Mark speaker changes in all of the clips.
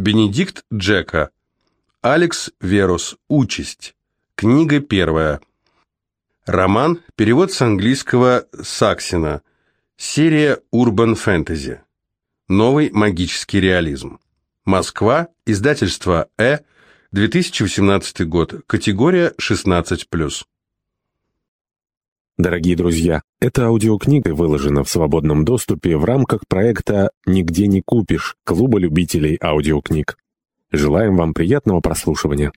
Speaker 1: Бенедикт Джека. Алекс Верус. Участь. Книга первая. Роман. Перевод с английского Саксина. Серия Urban Fantasy. Новый магический реализм. Москва. Издательство Э. 2018 год. Категория 16+.
Speaker 2: Дорогие друзья, эта аудиокнига выложена в свободном доступе в рамках проекта «Нигде не купишь» Клуба любителей аудиокниг. Желаем вам приятного прослушивания.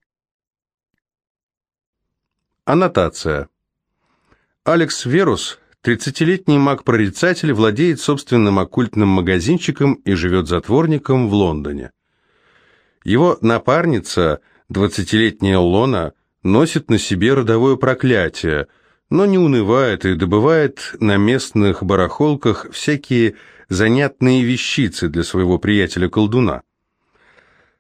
Speaker 1: Аннотация. Алекс Верус, 30-летний маг-прорицатель, владеет собственным оккультным магазинчиком и живет затворником в Лондоне. Его напарница, 20-летняя Лона, носит на себе родовое проклятие – но не унывает и добывает на местных барахолках всякие занятные вещицы для своего приятеля-колдуна.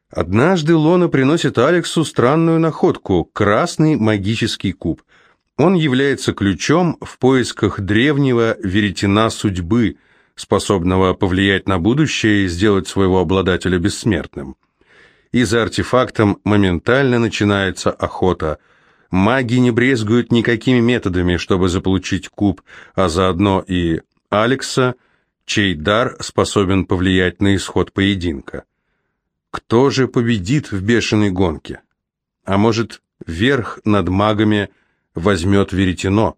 Speaker 1: Однажды Лона приносит Алексу странную находку – красный магический куб. Он является ключом в поисках древнего веретена судьбы, способного повлиять на будущее и сделать своего обладателя бессмертным. И за артефактом моментально начинается охота – Маги не брезгуют никакими методами, чтобы заполучить куб, а заодно и Алекса, чей дар способен повлиять на исход поединка. Кто же победит в бешеной гонке? А может, верх над магами возьмет веретено?